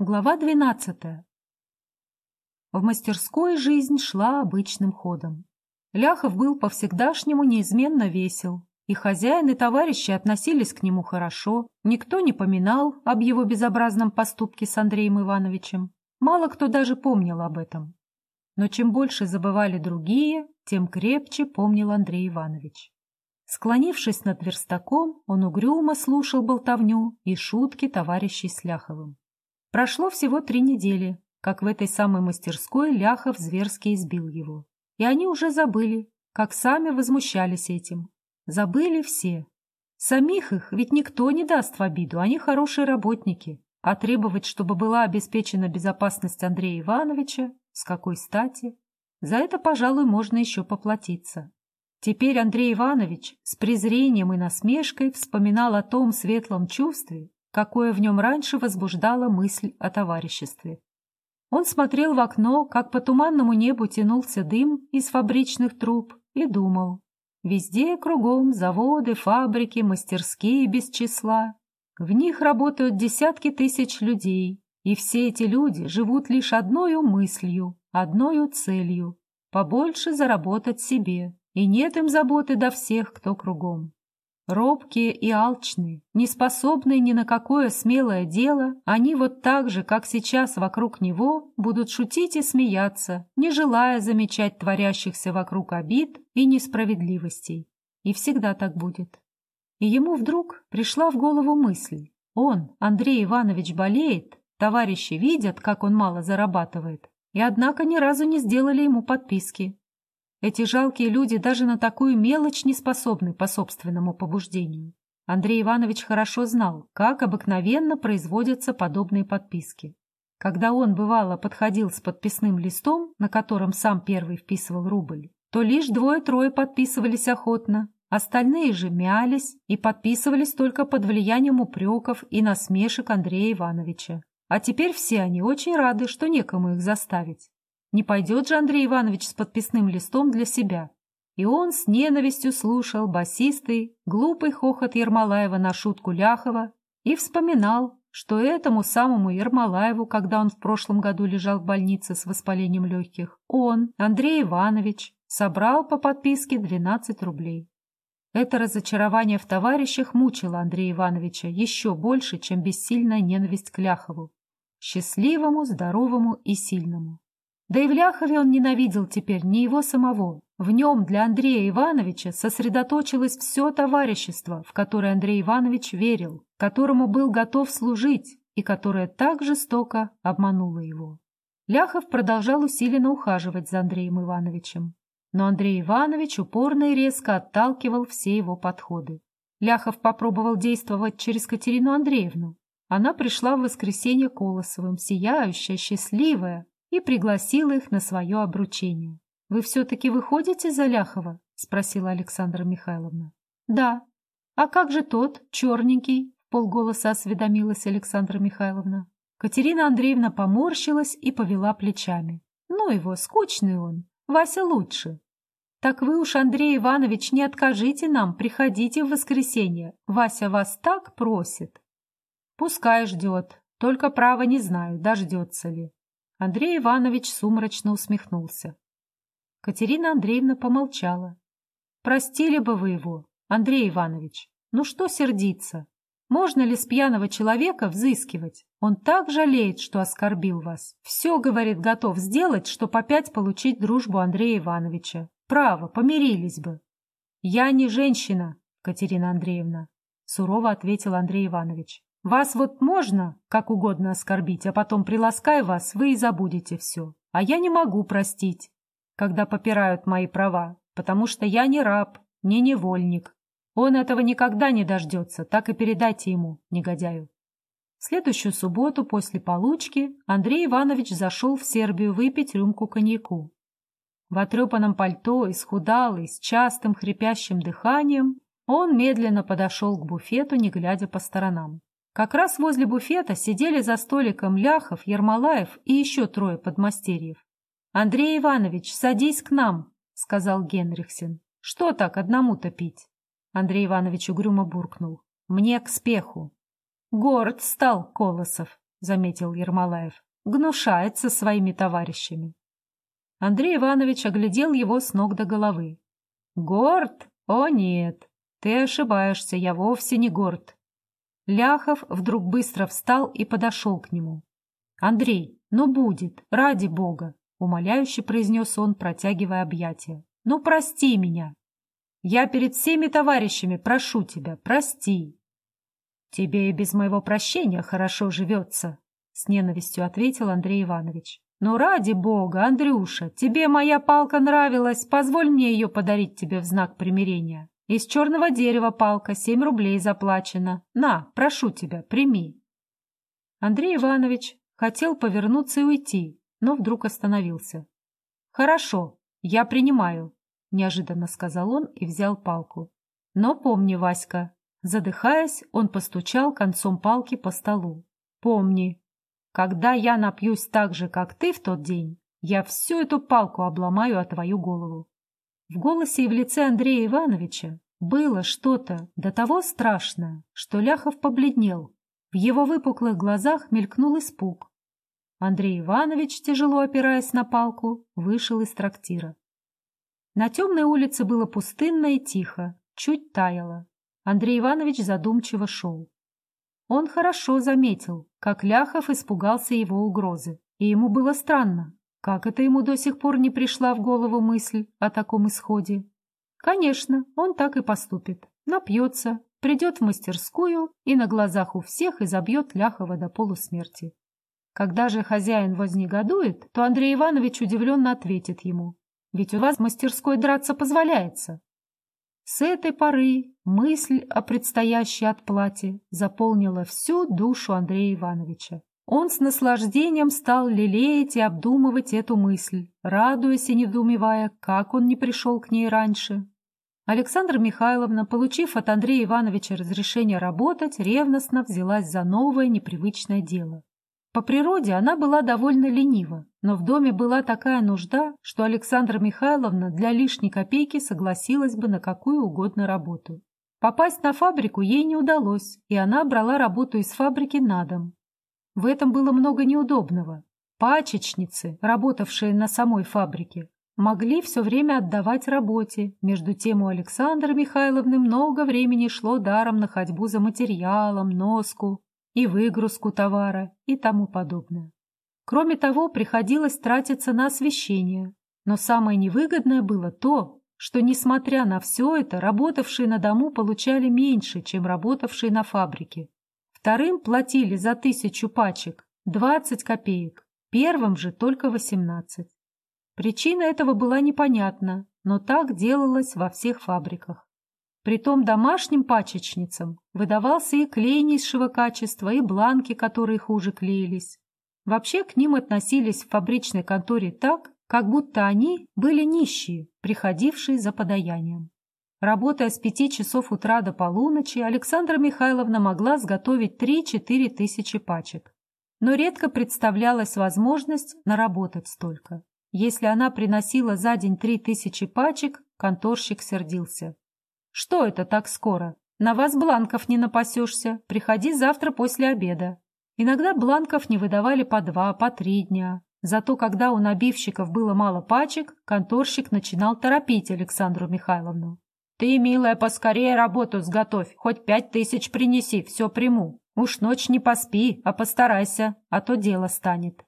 Глава двенадцатая. В мастерской жизнь шла обычным ходом. Ляхов был по-всегдашнему неизменно весел, и хозяин и товарищи относились к нему хорошо, никто не поминал об его безобразном поступке с Андреем Ивановичем, мало кто даже помнил об этом. Но чем больше забывали другие, тем крепче помнил Андрей Иванович. Склонившись над верстаком, он угрюмо слушал болтовню и шутки товарищей с Ляховым. Прошло всего три недели, как в этой самой мастерской Ляхов зверски избил его. И они уже забыли, как сами возмущались этим. Забыли все. Самих их ведь никто не даст в обиду, они хорошие работники. А требовать, чтобы была обеспечена безопасность Андрея Ивановича, с какой стати? За это, пожалуй, можно еще поплатиться. Теперь Андрей Иванович с презрением и насмешкой вспоминал о том светлом чувстве, какое в нем раньше возбуждала мысль о товариществе. Он смотрел в окно, как по туманному небу тянулся дым из фабричных труб, и думал. Везде кругом заводы, фабрики, мастерские без числа. В них работают десятки тысяч людей, и все эти люди живут лишь одной мыслью, одной целью – побольше заработать себе, и нет им заботы до всех, кто кругом. Робкие и алчные, неспособные ни на какое смелое дело, они вот так же, как сейчас вокруг него, будут шутить и смеяться, не желая замечать творящихся вокруг обид и несправедливостей. И всегда так будет. И ему вдруг пришла в голову мысль. Он, Андрей Иванович, болеет, товарищи видят, как он мало зарабатывает, и однако ни разу не сделали ему подписки, эти жалкие люди даже на такую мелочь не способны по собственному побуждению. Андрей Иванович хорошо знал, как обыкновенно производятся подобные подписки. Когда он, бывало, подходил с подписным листом, на котором сам первый вписывал рубль, то лишь двое-трое подписывались охотно, остальные же мялись и подписывались только под влиянием упреков и насмешек Андрея Ивановича. А теперь все они очень рады, что некому их заставить. Не пойдет же Андрей Иванович с подписным листом для себя. И он с ненавистью слушал басистый, глупый хохот Ермолаева на шутку Ляхова и вспоминал, что этому самому Ермолаеву, когда он в прошлом году лежал в больнице с воспалением легких, он, Андрей Иванович, собрал по подписке 12 рублей. Это разочарование в товарищах мучило Андрея Ивановича еще больше, чем бессильная ненависть к Ляхову. Счастливому, здоровому и сильному. Да и в Ляхове он ненавидел теперь не его самого. В нем для Андрея Ивановича сосредоточилось все товарищество, в которое Андрей Иванович верил, которому был готов служить и которое так жестоко обмануло его. Ляхов продолжал усиленно ухаживать за Андреем Ивановичем. Но Андрей Иванович упорно и резко отталкивал все его подходы. Ляхов попробовал действовать через Катерину Андреевну. Она пришла в воскресенье Колосовым, сияющая, счастливая, и пригласил их на свое обручение. — Вы все-таки выходите за Ляхова? — спросила Александра Михайловна. — Да. — А как же тот, черненький? — полголоса осведомилась Александра Михайловна. Катерина Андреевна поморщилась и повела плечами. — Ну его, скучный он. Вася лучше. — Так вы уж, Андрей Иванович, не откажите нам, приходите в воскресенье. Вася вас так просит. — Пускай ждет, только право не знаю, дождется ли. Андрей Иванович сумрачно усмехнулся. Катерина Андреевна помолчала. «Простили бы вы его, Андрей Иванович. Ну что сердиться? Можно ли с пьяного человека взыскивать? Он так жалеет, что оскорбил вас. Все, говорит, готов сделать, чтоб опять получить дружбу Андрея Ивановича. Право, помирились бы». «Я не женщина, Катерина Андреевна», — сурово ответил Андрей Иванович. Вас вот можно как угодно оскорбить, а потом приласкай вас, вы и забудете все. А я не могу простить, когда попирают мои права, потому что я не раб, не невольник. Он этого никогда не дождется, так и передайте ему, негодяю. В следующую субботу после получки Андрей Иванович зашел в Сербию выпить рюмку коньяку. В отрепанном пальто, исхудалый, с частым хрипящим дыханием, он медленно подошел к буфету, не глядя по сторонам. Как раз возле буфета сидели за столиком Ляхов, Ермолаев и еще трое подмастерьев. «Андрей Иванович, садись к нам», — сказал Генрихсен. «Что так одному-то пить?» Андрей Иванович угрюмо буркнул. «Мне к спеху». Город стал Колосов. — заметил Ермолаев. «Гнушается своими товарищами». Андрей Иванович оглядел его с ног до головы. «Горд? О, нет! Ты ошибаешься, я вовсе не горд». Ляхов вдруг быстро встал и подошел к нему. «Андрей, ну будет, ради бога!» — умоляюще произнес он, протягивая объятия. «Ну, прости меня! Я перед всеми товарищами прошу тебя, прости!» «Тебе и без моего прощения хорошо живется», — с ненавистью ответил Андрей Иванович. «Ну, ради бога, Андрюша, тебе моя палка нравилась, позволь мне ее подарить тебе в знак примирения. Из черного дерева палка, семь рублей заплачено. На, прошу тебя, прими». Андрей Иванович хотел повернуться и уйти, но вдруг остановился. «Хорошо, я принимаю», — неожиданно сказал он и взял палку. «Но помни, Васька, Задыхаясь, он постучал концом палки по столу. «Помни, когда я напьюсь так же, как ты в тот день, я всю эту палку обломаю о твою голову». В голосе и в лице Андрея Ивановича было что-то до того страшное, что Ляхов побледнел. В его выпуклых глазах мелькнул испуг. Андрей Иванович, тяжело опираясь на палку, вышел из трактира. На темной улице было пустынно и тихо, чуть таяло. Андрей Иванович задумчиво шел. Он хорошо заметил, как Ляхов испугался его угрозы, и ему было странно, как это ему до сих пор не пришла в голову мысль о таком исходе. Конечно, он так и поступит. Напьется, придет в мастерскую и на глазах у всех изобьет Ляхова до полусмерти. Когда же хозяин вознегодует, то Андрей Иванович удивленно ответит ему. «Ведь у вас в мастерской драться позволяется». С этой поры мысль о предстоящей отплате заполнила всю душу Андрея Ивановича. Он с наслаждением стал лелеять и обдумывать эту мысль, радуясь и недоумевая, как он не пришел к ней раньше. Александра Михайловна, получив от Андрея Ивановича разрешение работать, ревностно взялась за новое непривычное дело. По природе она была довольно ленива, но в доме была такая нужда, что Александра Михайловна для лишней копейки согласилась бы на какую угодно работу. Попасть на фабрику ей не удалось, и она брала работу из фабрики на дом. В этом было много неудобного. Пачечницы, работавшие на самой фабрике, могли все время отдавать работе. Между тем у Александры Михайловны много времени шло даром на ходьбу за материалом, носку, и выгрузку товара и тому подобное. Кроме того, приходилось тратиться на освещение, но самое невыгодное было то, что, несмотря на все это, работавшие на дому получали меньше, чем работавшие на фабрике. Вторым платили за тысячу пачек 20 копеек, первым же только 18. Причина этого была непонятна, но так делалось во всех фабриках. Притом домашним пачечницам выдавался и клей низшего качества, и бланки, которые хуже клеились. Вообще к ним относились в фабричной конторе так, как будто они были нищие, приходившие за подаянием. Работая с пяти часов утра до полуночи, Александра Михайловна могла сготовить 3-4 тысячи пачек. Но редко представлялась возможность наработать столько. Если она приносила за день три тысячи пачек, конторщик сердился. «Что это так скоро? На вас бланков не напасешься. Приходи завтра после обеда». Иногда бланков не выдавали по два, по три дня. Зато когда у набивщиков было мало пачек, конторщик начинал торопить Александру Михайловну. «Ты, милая, поскорее работу сготовь, хоть пять тысяч принеси, все приму. Уж ночь не поспи, а постарайся, а то дело станет».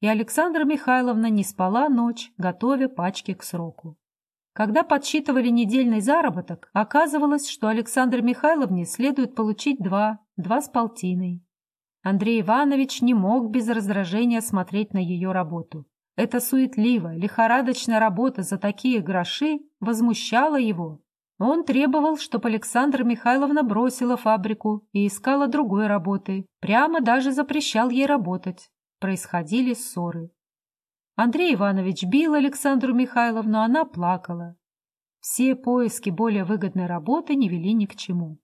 И Александра Михайловна не спала ночь, готовя пачки к сроку. Когда подсчитывали недельный заработок, оказывалось, что Александре Михайловне следует получить два, два с полтиной. Андрей Иванович не мог без раздражения смотреть на ее работу. Эта суетливая, лихорадочная работа за такие гроши возмущала его. Он требовал, чтобы Александра Михайловна бросила фабрику и искала другой работы, прямо даже запрещал ей работать. Происходили ссоры. Андрей Иванович бил Александру Михайловну, она плакала. Все поиски более выгодной работы не вели ни к чему.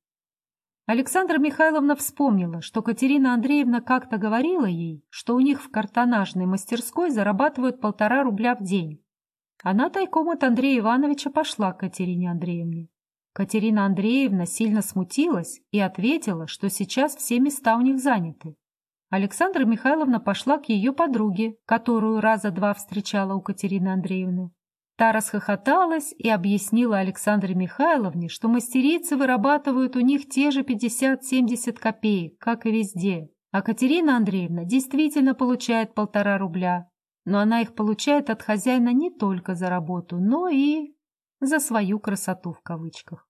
Александра Михайловна вспомнила, что Катерина Андреевна как-то говорила ей, что у них в картонажной мастерской зарабатывают полтора рубля в день. Она тайком от Андрея Ивановича пошла к Катерине Андреевне. Катерина Андреевна сильно смутилась и ответила, что сейчас все места у них заняты. Александра Михайловна пошла к ее подруге, которую раза два встречала у Катерины Андреевны. Та расхохоталась и объяснила Александре Михайловне, что мастерицы вырабатывают у них те же 50-70 копеек, как и везде. А Катерина Андреевна действительно получает полтора рубля, но она их получает от хозяина не только за работу, но и за свою красоту в кавычках.